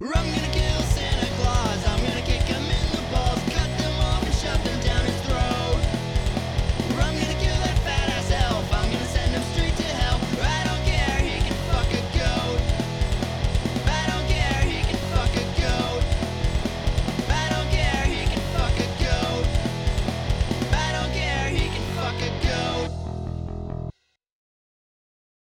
Run